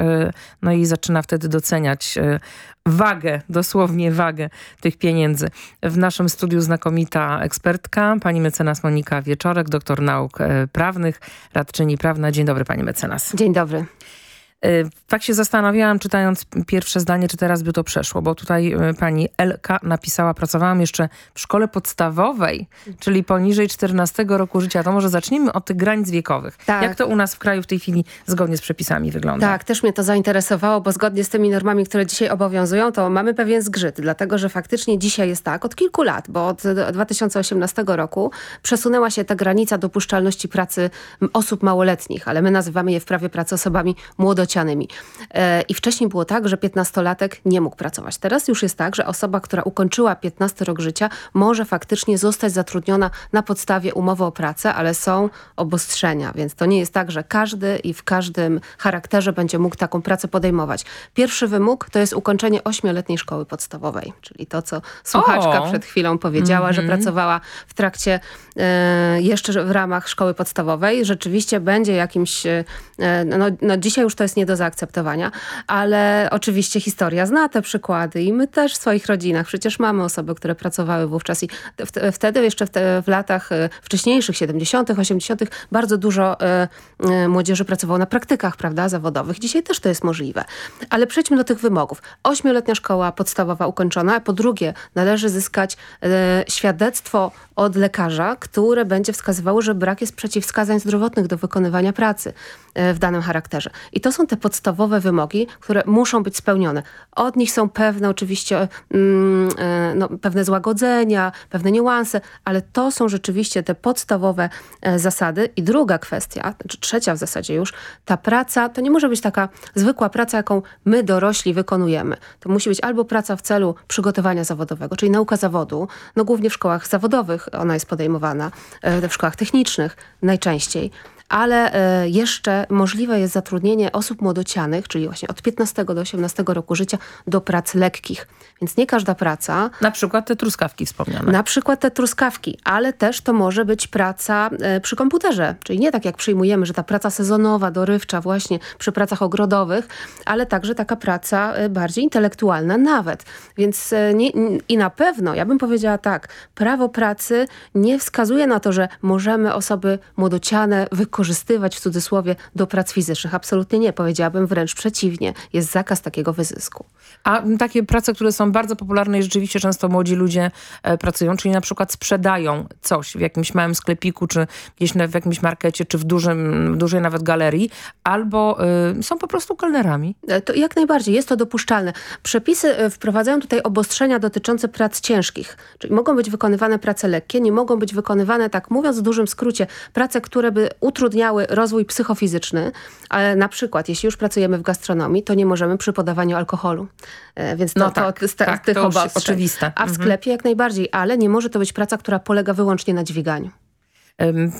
[SPEAKER 11] no i zaczyna wtedy doceniać e, wagę, dosłownie wagę tych pieniędzy. W naszym studiu znakomita ekspertka, pani mecenas Monika Wieczorek, doktor nauk e, prawnych, radczyni prawna. Dzień dobry pani mecenas.
[SPEAKER 37] Dzień dobry.
[SPEAKER 11] E, Tak się zastanawiałam, czytając pierwsze zdanie, czy teraz by to przeszło, bo tutaj e, pani LK napisała, pracowałam jeszcze w szkole podstawowej, czyli poniżej 14 roku życia. To może zacznijmy od tych granic wiekowych.
[SPEAKER 37] Tak.
[SPEAKER 11] Jak to u nas w kraju w tej chwili zgodnie z przepisami wygląda?
[SPEAKER 37] Tak, też mnie to zainteresowało, bo zgodnie z tymi normami, które dzisiaj obowiązują, to mamy pewien zgrzyt, dlatego że faktycznie dzisiaj jest tak, od kilku lat, bo od 2018 roku przesunęła się ta granica dopuszczalności pracy osób małoletnich, ale my nazywamy je w prawie pracy osobami młodocianymi. E, I wcześniej było tak, że 15-latek nie mógł pracować. Teraz już jest tak, że osoba, która ukończyła 15 rok życia, może faktycznie zostać zatrudniona na podstawie umowy o pracę, ale są obostrzenia, więc to nie jest tak, że każdy i w każdym charakterze będzie mógł taką pracę podejmować. Pierwszy wymóg to jest ukończenie 8-letniej szkoły podstawowej, czyli to, co słuchaczka
[SPEAKER 11] O!
[SPEAKER 37] przed chwilą powiedziała, że
[SPEAKER 11] Mhm.
[SPEAKER 37] pracowała w trakcie jeszcze w ramach szkoły podstawowej. Rzeczywiście będzie jakimś, e, no, no dzisiaj już to jest nie do zaakceptowania, ale oczywiście historia zna te przykłady i my też w swoich rodzinach przecież mamy osoby, które pracowały wówczas i w- wtedy jeszcze w, te, w latach e, wcześniejszych, 70., 80., bardzo dużo e, e, młodzieży pracowało na praktykach prawda, zawodowych. Dzisiaj też to jest możliwe. Ale przejdźmy do tych wymogów. Ośmioletnia szkoła podstawowa ukończona. Po drugie, należy zyskać e, świadectwo od lekarza, które będzie wskazywało, że brak jest przeciwwskazań zdrowotnych do wykonywania pracy e, w danym charakterze. I to są te podstawowe wymogi, które muszą być spełnione. Od nich są pewne oczywiście mm, e, no, pewne złagodzenia, pewne niuanse, ale to są rzeczywiście te podstawowe e, zasady. I druga kwestia, znaczy trzecia w zasadzie już, ta praca to nie może być taka zwykła praca, jaką my dorośli wykonujemy. To musi być albo praca w celu przygotowania zawodowego, czyli nauka zawodu, no głównie w szkołach zawodowych ona jest podejmowana, e, w szkołach technicznych najczęściej, ale e, jeszcze możliwe jest zatrudnienie osób młodocianych, czyli właśnie od 15 do 18 roku życia do prac lekkich. Więc nie każda praca...
[SPEAKER 11] Na przykład te truskawki wspomniane.
[SPEAKER 37] Na przykład te truskawki, ale też to może być praca e, przy komputerze, czyli nie tak jak przyjmujemy, że ta praca sezonowa, dorywcza właśnie przy pracach ogrodowych, ale także taka praca e, bardziej intelektualna nawet. Więc nie, i na pewno, ja bym powiedziała tak, prawo pracy nie wskazuje na to, że możemy osoby młodociane wykorzystywać w cudzysłowie do prac fizycznych. Absolutnie nie. Powiedziałabym wręcz przeciwnie. Jest zakaz takiego wyzysku.
[SPEAKER 11] A takie prace, które są bardzo popularne i rzeczywiście często młodzi ludzie e, pracują, czyli na przykład sprzedają coś w jakimś małym sklepiku, czy gdzieś na, w jakimś markecie, czy w, dużym, w dużej nawet galerii, albo y, są po prostu kelnerami.
[SPEAKER 37] E, To jak najbardziej, jest to dopuszczalne. Przepisy e, wprowadzają tutaj obostrzenia dotyczące prac ciężkich. Czyli mogą być wykonywane prace lekkie, nie mogą być wykonywane, tak mówiąc w dużym skrócie, prace, które by utrudniały rozwój psychofizyczny, ale na przykład jeśli już pracujemy w gastronomii, to nie możemy przy podawaniu alkoholu. E, Więc to,
[SPEAKER 11] No
[SPEAKER 37] to,
[SPEAKER 11] tak,
[SPEAKER 37] z, te,
[SPEAKER 11] tak,
[SPEAKER 37] tych
[SPEAKER 11] to
[SPEAKER 37] obostrzeń.
[SPEAKER 11] oczywiste.
[SPEAKER 37] A w
[SPEAKER 11] Mhm.
[SPEAKER 37] sklepie jak najbardziej, ale nie może to być praca, która polega wyłącznie na dźwiganiu.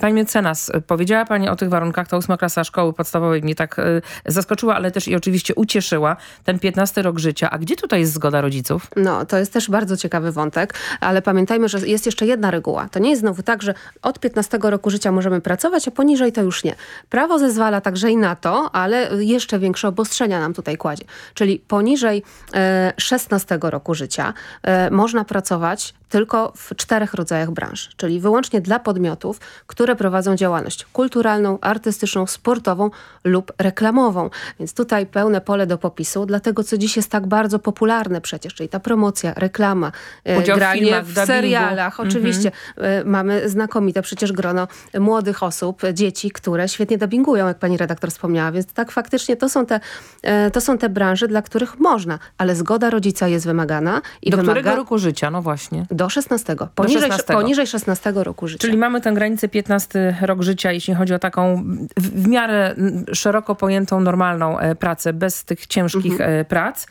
[SPEAKER 11] Pani mecenas, y, powiedziała Pani o tych warunkach, ta ósma klasa szkoły podstawowej mnie tak y, zaskoczyła, ale też i oczywiście ucieszyła. Ten 15 rok życia. A gdzie tutaj jest zgoda rodziców?
[SPEAKER 37] No, to jest też bardzo ciekawy wątek, ale pamiętajmy, że jest jeszcze jedna reguła. To nie jest znowu tak, że od 15 roku życia możemy pracować, a poniżej to już nie. Prawo zezwala także i na to, ale jeszcze większe obostrzenia nam tutaj kładzie. Czyli poniżej e, 16 roku życia e, można pracować tylko w czterech rodzajach branż, czyli wyłącznie dla podmiotów, które prowadzą działalność kulturalną, artystyczną, sportową lub reklamową. Więc tutaj pełne pole do popisu, dlatego co dziś jest tak bardzo popularne przecież, czyli ta promocja, reklama, e,
[SPEAKER 11] Udział w
[SPEAKER 37] granie
[SPEAKER 11] filmach, w
[SPEAKER 37] w serialach.
[SPEAKER 11] Mhm.
[SPEAKER 37] Oczywiście e, mamy znakomite przecież grono młodych osób, dzieci, które świetnie dubbingują, jak pani redaktor wspomniała, więc tak faktycznie to są te, e, to są te branże, dla których można, ale zgoda rodzica jest wymagana. I
[SPEAKER 11] Do
[SPEAKER 37] wymaga...
[SPEAKER 11] którego roku życia? No właśnie.
[SPEAKER 37] Do 16. Poniżej,
[SPEAKER 11] 16.
[SPEAKER 37] poniżej 16 roku życia.
[SPEAKER 11] Czyli mamy tę granicę granicę 15 rok życia, jeśli chodzi o taką w, miarę szeroko pojętą normalną e, pracę, bez tych ciężkich e, prac,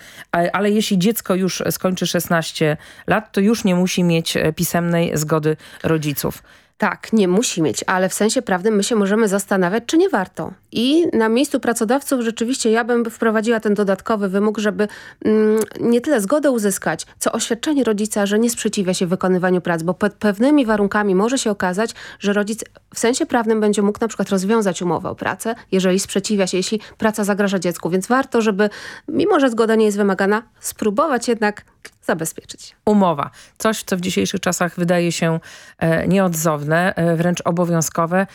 [SPEAKER 11] ale jeśli dziecko już skończy 16 lat, to już nie musi mieć e, pisemnej zgody rodziców.
[SPEAKER 37] Tak, nie musi mieć, ale w sensie prawnym my się możemy zastanawiać, czy nie warto. I na miejscu pracodawców rzeczywiście ja bym wprowadziła ten dodatkowy wymóg, żeby mm, nie tyle zgodę uzyskać, co oświadczenie rodzica, że nie sprzeciwia się wykonywaniu prac, bo pod pewnymi warunkami może się okazać, że rodzic w sensie prawnym będzie mógł na przykład rozwiązać umowę o pracę, jeżeli sprzeciwia się, jeśli praca zagraża dziecku. Więc warto, żeby, mimo że zgoda nie jest wymagana, spróbować jednak zabezpieczyć.
[SPEAKER 11] Umowa. Coś, co w dzisiejszych czasach wydaje się e, nieodzowne, e, wręcz obowiązkowe.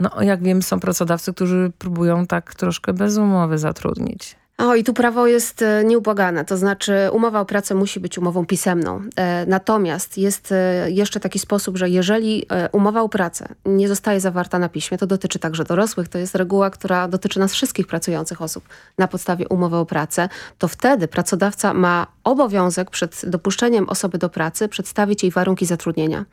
[SPEAKER 11] No, jak wiem, są pracodawcy, którzy próbują tak troszkę bez umowy zatrudnić.
[SPEAKER 37] O, i tu prawo jest e, nieubłagane, to znaczy umowa o pracę musi być umową pisemną. E, natomiast jest e, jeszcze taki sposób, że jeżeli e, umowa o pracę nie zostaje zawarta na piśmie, to dotyczy także dorosłych, to jest reguła, która dotyczy nas wszystkich pracujących osób na podstawie umowy o pracę, to wtedy pracodawca ma obowiązek przed dopuszczeniem osoby do pracy przedstawić jej warunki zatrudnienia.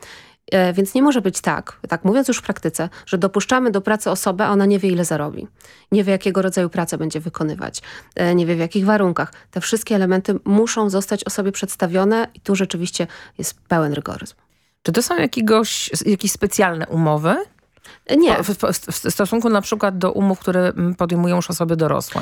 [SPEAKER 37] E, Więc nie może być tak, tak mówiąc już w praktyce, że dopuszczamy do pracy osobę, a ona nie wie ile zarobi. Nie wie jakiego rodzaju pracę będzie wykonywać. e, Nie wie w jakich warunkach. Te wszystkie elementy muszą zostać osobie przedstawione i tu rzeczywiście jest pełen rygoryzm.
[SPEAKER 11] Czy to są jakiegoś, jakieś specjalne umowy?
[SPEAKER 37] Nie.
[SPEAKER 11] W, w, w stosunku na przykład do umów, które mm, podejmują już osoby dorosłe.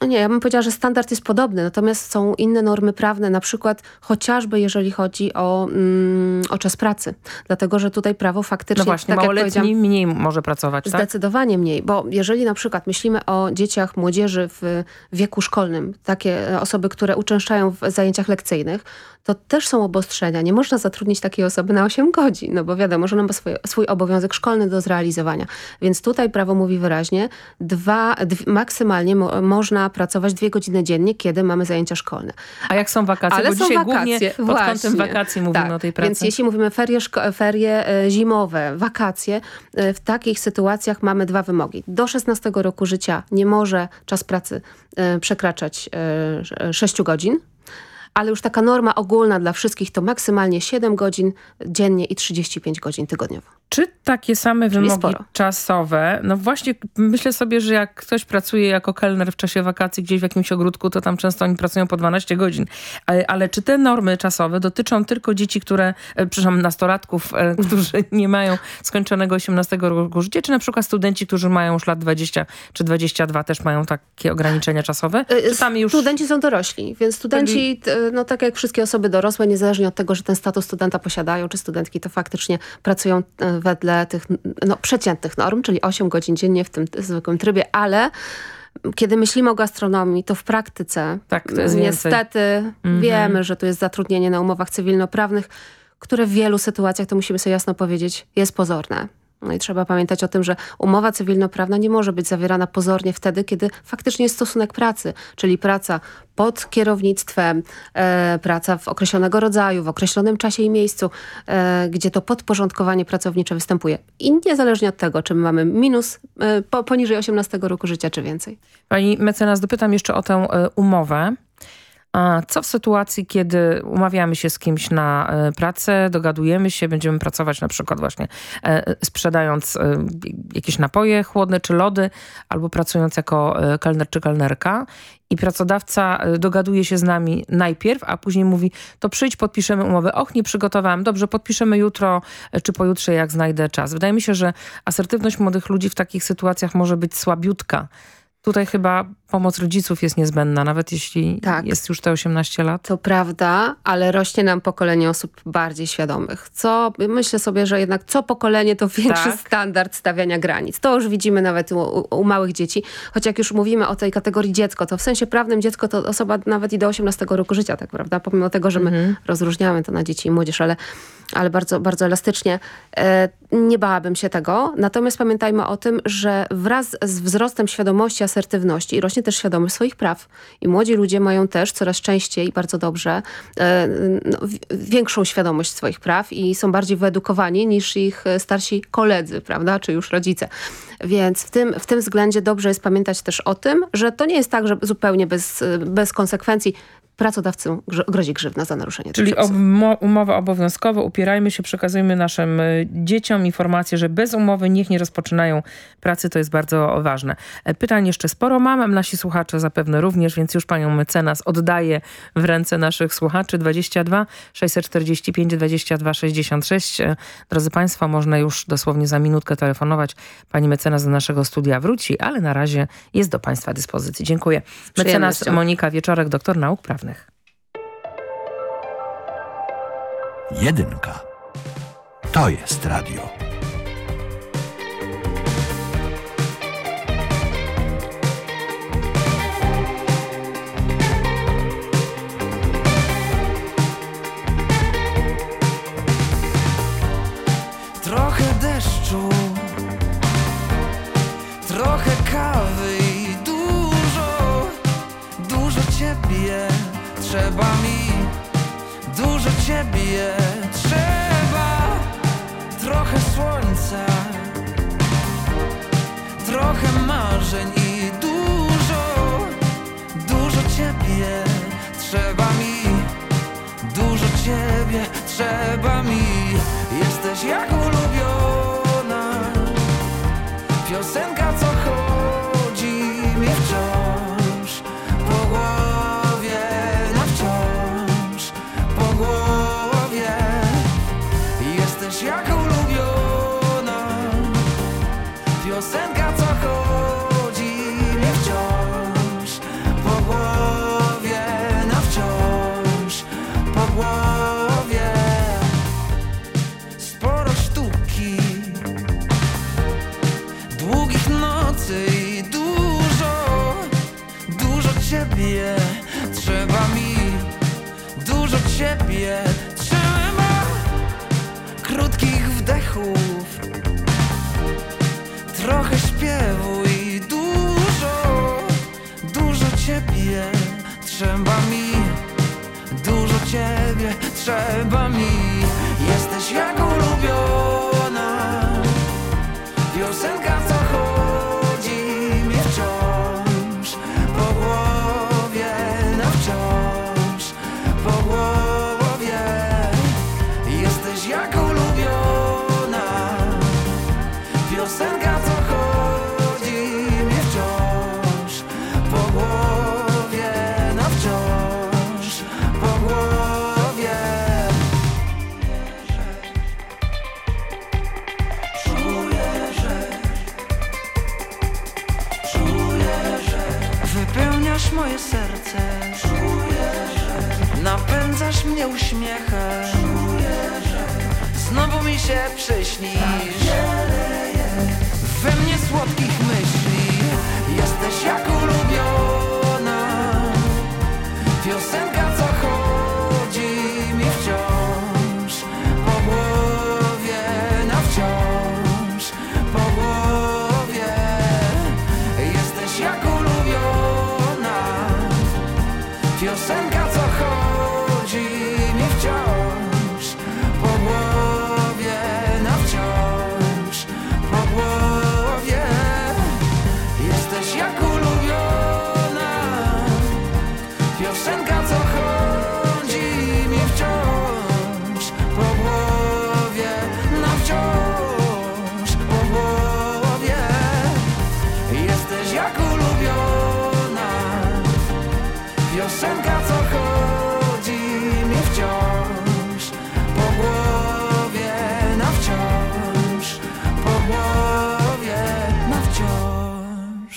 [SPEAKER 37] No Nie, ja bym powiedziała, że standard jest podobny, natomiast są inne normy prawne, na przykład chociażby jeżeli chodzi o, mm, o czas pracy. Dlatego, że tutaj prawo faktycznie...
[SPEAKER 11] No właśnie,
[SPEAKER 37] tak
[SPEAKER 11] małoletni mniej może pracować, tak?
[SPEAKER 37] Zdecydowanie mniej, bo jeżeli na przykład myślimy o dzieciach, młodzieży w wieku szkolnym, takie osoby, które uczęszczają w zajęciach lekcyjnych, to też są obostrzenia. Nie można zatrudnić takiej osoby na 8 godzin, no bo wiadomo, że ona ma swoje, swój obowiązek szkolny do zrealizowania. Więc tutaj prawo mówi wyraźnie, dwa, dw, maksymalnie mo, można pracować dwie godziny dziennie, kiedy mamy zajęcia szkolne.
[SPEAKER 11] A jak są wakacje?
[SPEAKER 37] Ale
[SPEAKER 11] Bo
[SPEAKER 37] są
[SPEAKER 11] dzisiaj głównie
[SPEAKER 37] wakacje,
[SPEAKER 11] pod
[SPEAKER 37] właśnie.
[SPEAKER 11] kątem wakacji mówimy
[SPEAKER 37] tak.
[SPEAKER 11] o tej pracy.
[SPEAKER 37] Więc jeśli mówimy ferie, ferie e, zimowe, wakacje, e, w takich sytuacjach mamy dwa wymogi. Do 16 roku życia nie może czas pracy e, przekraczać e, 6 godzin, ale już taka norma ogólna dla wszystkich to maksymalnie 7 godzin dziennie i 35 godzin tygodniowo.
[SPEAKER 11] Czy takie same wymogi czasowe? No właśnie myślę sobie, że jak ktoś pracuje jako kelner w czasie wakacji gdzieś w jakimś ogródku, to tam często oni pracują po 12 godzin. Ale, ale czy te normy czasowe dotyczą tylko dzieci, które, e, przepraszam, nastolatków, e, którzy nie mają skończonego 18 roku życia, czy na przykład studenci, którzy mają już lat 20 czy 22 też mają takie ograniczenia czasowe? Czy tam już...
[SPEAKER 37] Studenci są dorośli, więc studenci, t- no tak jak wszystkie osoby dorosłe, niezależnie od tego, że ten status studenta posiadają, czy studentki, to faktycznie pracują e, wedle tych no, przeciętnych norm, czyli 8 godzin dziennie w tym zwykłym trybie, ale kiedy myślimy o gastronomii, to w praktyce
[SPEAKER 11] Tak, to
[SPEAKER 37] niestety
[SPEAKER 11] Mhm.
[SPEAKER 37] wiemy, że tu jest zatrudnienie na umowach cywilnoprawnych, które w wielu sytuacjach, to musimy sobie jasno powiedzieć, jest pozorne. No i trzeba pamiętać o tym, że umowa cywilnoprawna nie może być zawierana pozornie wtedy, kiedy faktycznie jest stosunek pracy, czyli praca pod kierownictwem, e, praca w określonego rodzaju, w określonym czasie i miejscu, e, gdzie to podporządkowanie pracownicze występuje. I niezależnie od tego, czy my mamy minus e, po, poniżej 18 roku życia, czy więcej.
[SPEAKER 11] Pani mecenas, dopytam jeszcze o tę e, umowę. A co w sytuacji, kiedy umawiamy się z kimś na e, pracę, dogadujemy się, będziemy pracować na przykład właśnie e, sprzedając e, jakieś napoje chłodne czy lody, albo pracując jako kelner czy kelnerka i pracodawca dogaduje się z nami najpierw, a później mówi, to przyjdź, podpiszemy umowę. Och, nie przygotowałam. Dobrze, podpiszemy jutro czy pojutrze, jak znajdę czas. Wydaje mi się, że asertywność młodych ludzi w takich sytuacjach może być słabiutka. Tutaj chyba pomoc rodziców jest niezbędna, nawet jeśli jest już te 18 lat.
[SPEAKER 37] To prawda, ale rośnie nam pokolenie osób bardziej świadomych. Co myślę sobie, że jednak co pokolenie to większy
[SPEAKER 11] Tak.
[SPEAKER 37] standard stawiania granic. To już widzimy nawet u, u, małych dzieci. Choć jak już mówimy o tej kategorii dziecko, to w sensie prawnym dziecko to osoba nawet i do 18 roku życia, tak prawda? Pomimo tego, że my rozróżniamy to na dzieci i młodzież, ale, ale bardzo, bardzo elastycznie. E, nie bałabym się tego. Natomiast pamiętajmy o tym, że wraz z wzrostem świadomości, asertywności rośnie też świadomość swoich praw. I młodzi ludzie mają też coraz częściej i bardzo dobrze e, no, większą świadomość swoich praw i są bardziej wyedukowani niż ich e, starsi koledzy, prawda, czy już rodzice. Więc w tym, w tym względzie dobrze jest pamiętać też o tym, że to nie jest tak, że zupełnie bez, e, bez konsekwencji pracodawcy gr- grozi grzywna za naruszenie
[SPEAKER 11] Czyli umo- umowa obowiązkowa, upierajmy się, przekazujmy naszym y, dzieciom informację, że bez umowy niech nie rozpoczynają pracy, to jest bardzo ważne. E, Pytań jeszcze sporo mam, nasi słuchacze zapewne również, więc już panią mecenas oddaję w ręce naszych słuchaczy. 22 645 22 66. E, Drodzy państwo, można już dosłownie za minutkę telefonować. Pani mecenas do naszego studia wróci, ale na razie jest do państwa dyspozycji. Dziękuję. Mecenas. Monika Wieczorek, doktor nauk prawnych.
[SPEAKER 7] Jedynka. To jest radio.
[SPEAKER 36] Trzeba mi, dużo ciebie trzeba, trochę słońca, trochę marzeń i dużo, dużo ciebie trzeba mi. Dużo ciebie trzeba mi. Jesteś jak ulubiona Piosenka Dużo ciebie trzeba mi Dużo ciebie. Trzeba Krótkich wdechów. Trochę śpiewu i dużo Dużo ciebie. Trzeba mi Dużo ciebie. Trzeba mi. Jesteś jak ulubiona się przyśnisz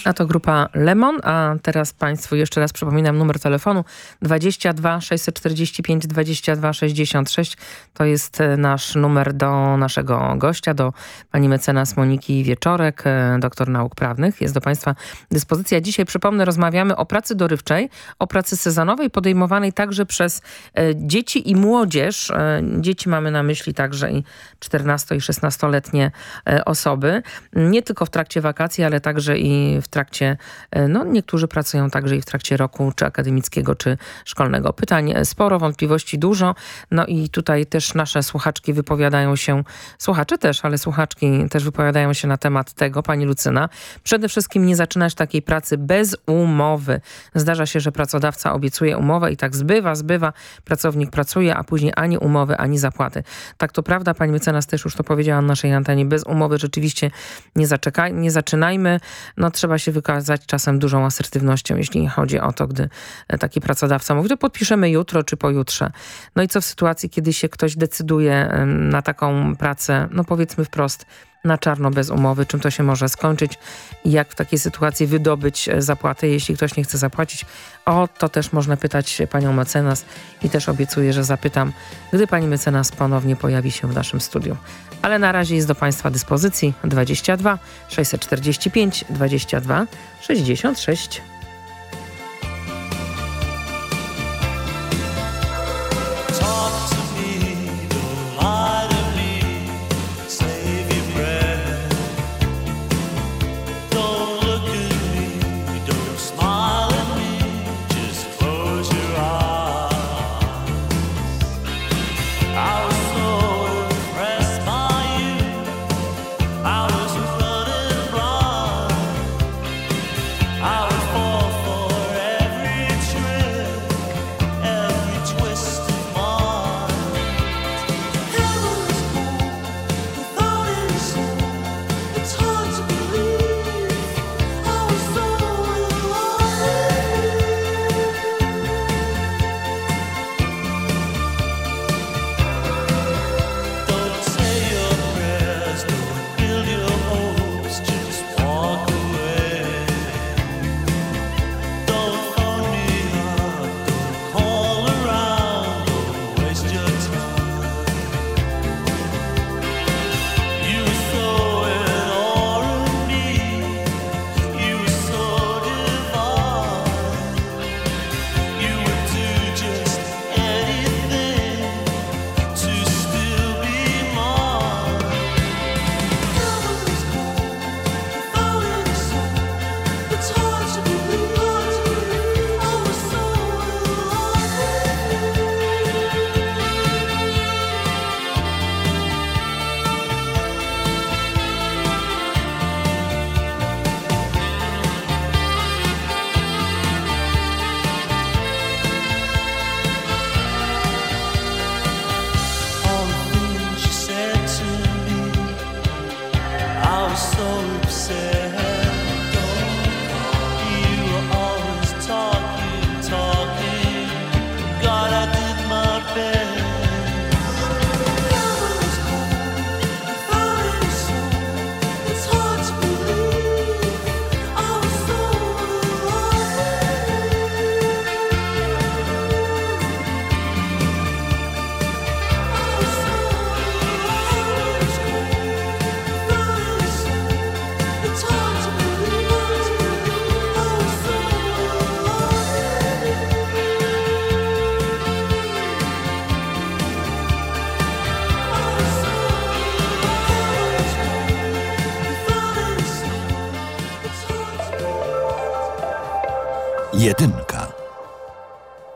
[SPEAKER 11] A to grupa Lemon, a teraz Państwu jeszcze raz przypominam numer telefonu 22 645 22 66. To jest e, nasz numer do naszego gościa, do pani mecenas Moniki Wieczorek, e, doktor nauk prawnych. Jest do Państwa dyspozycja. Dzisiaj przypomnę, rozmawiamy o pracy dorywczej, o pracy sezonowej podejmowanej także przez e, dzieci i młodzież. Dzieci mamy na myśli także i 14 i 16-letnie e, osoby. Nie tylko w trakcie wakacji, ale także i w trakcie, e, no niektórzy pracują także i w trakcie roku, czy akademickiego, czy szkolnego. Pytań e, sporo, wątpliwości dużo, no i tutaj też nasze słuchaczki wypowiadają się, słuchacze też, ale słuchaczki też wypowiadają się na temat tego, pani Lucyna. Przede wszystkim nie zaczynać takiej pracy bez umowy. Zdarza się, że pracodawca obiecuje umowę i tak zbywa, zbywa, pracownik pracuje, a później ani umowy, ani zapłaty. Tak to prawda, pani mecenas też już to powiedziała na naszej antenie, bez umowy rzeczywiście nie, zaczekaj, nie zaczynajmy. No trzeba się wykazać czasem dużą asertywnością, jeśli chodzi o to, gdy e, taki pracodawca mówi, to podpiszemy jutro czy pojutrze. No i co w sytuacji, kiedy się ktoś decyduje na taką pracę, no powiedzmy wprost, na czarno bez umowy, czym to się może skończyć i jak w takiej sytuacji wydobyć e, zapłatę, jeśli ktoś nie chce zapłacić. O to też można pytać panią mecenas i też obiecuję, że zapytam, gdy pani mecenas ponownie pojawi się w naszym studiu. Ale na razie jest do państwa dyspozycji 22 645 22 66.
[SPEAKER 4] So upset.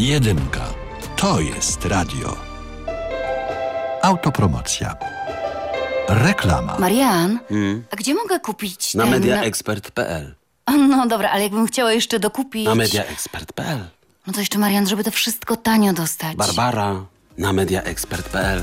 [SPEAKER 7] Jedynka. To jest radio. Autopromocja. Reklama.
[SPEAKER 38] Marian,
[SPEAKER 39] Hmm?
[SPEAKER 38] a gdzie mogę kupić
[SPEAKER 39] Na
[SPEAKER 38] ten...
[SPEAKER 39] mediaexpert.pl
[SPEAKER 38] No dobra, ale jakbym chciała jeszcze dokupić...
[SPEAKER 39] Na mediaexpert.pl
[SPEAKER 38] No to jeszcze Marian, żeby to wszystko tanio dostać.
[SPEAKER 39] Barbara na mediaexpert.pl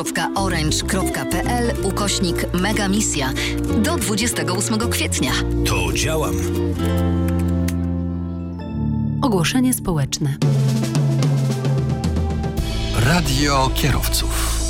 [SPEAKER 40] www.fundacja.orange.pl ukośnik Mega Misja do 28 kwietnia.
[SPEAKER 41] To działam.
[SPEAKER 42] Ogłoszenie społeczne.
[SPEAKER 7] Radio kierowców.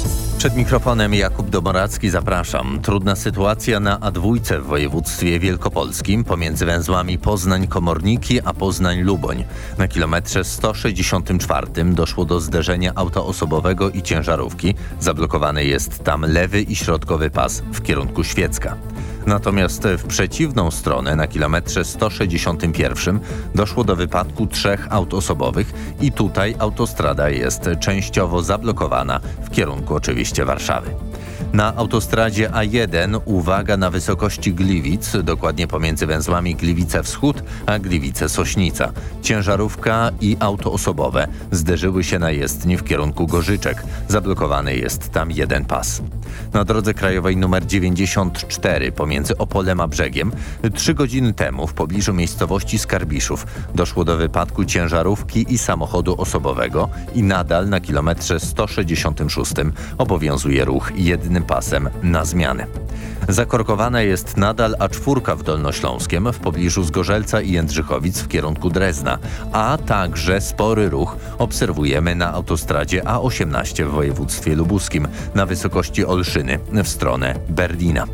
[SPEAKER 43] Przed mikrofonem Jakub Domoracki zapraszam. Trudna sytuacja na A2 w województwie wielkopolskim pomiędzy węzłami Poznań-Komorniki a Poznań-Luboń. Na kilometrze 164 doszło do zderzenia auta osobowego i ciężarówki. Zablokowany jest tam lewy i środkowy pas w kierunku Świecka. Natomiast w przeciwną stronę na kilometrze 161 doszło do wypadku trzech aut osobowych i tutaj autostrada jest częściowo zablokowana w kierunku oczywiście Warszawy. Na autostradzie A1 uwaga na wysokości Gliwic, dokładnie pomiędzy węzłami Gliwice Wschód a Gliwice Sośnica. Ciężarówka i auto osobowe zderzyły się na jezdni w kierunku Gorzyczek. Zablokowany jest tam jeden pas. Na drodze krajowej nr 94 pomiędzy Opolem a Brzegiem trzy godziny temu w pobliżu miejscowości Skarbiszów doszło do wypadku ciężarówki i samochodu osobowego i nadal na kilometrze 166 obowiązuje ruch jednym pasem na zmianę. Zakorkowana jest nadal A4 w Dolnośląskiem w pobliżu Zgorzelca i Jędrzychowic w kierunku Drezna, a także spory ruch obserwujemy na autostradzie A18 w województwie lubuskim na wysokości Olszyny w stronę Berlina.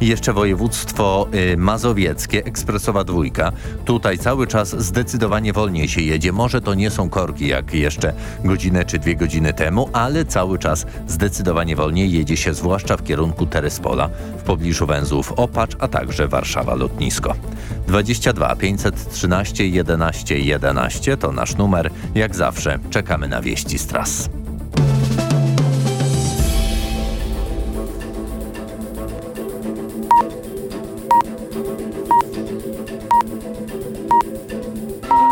[SPEAKER 43] I jeszcze województwo y, mazowieckie, ekspresowa dwójka. Tutaj cały czas zdecydowanie wolniej się jedzie. Może to nie są korki jak jeszcze godzinę czy dwie godziny temu, ale cały czas zdecydowanie wolniej jedzie się zwłaszcza w kierunku Terespola w pobliżu węzłów Opacz, a także Warszawa Lotnisko. 22 513 11 11 to nasz numer. Jak zawsze czekamy na wieści z tras.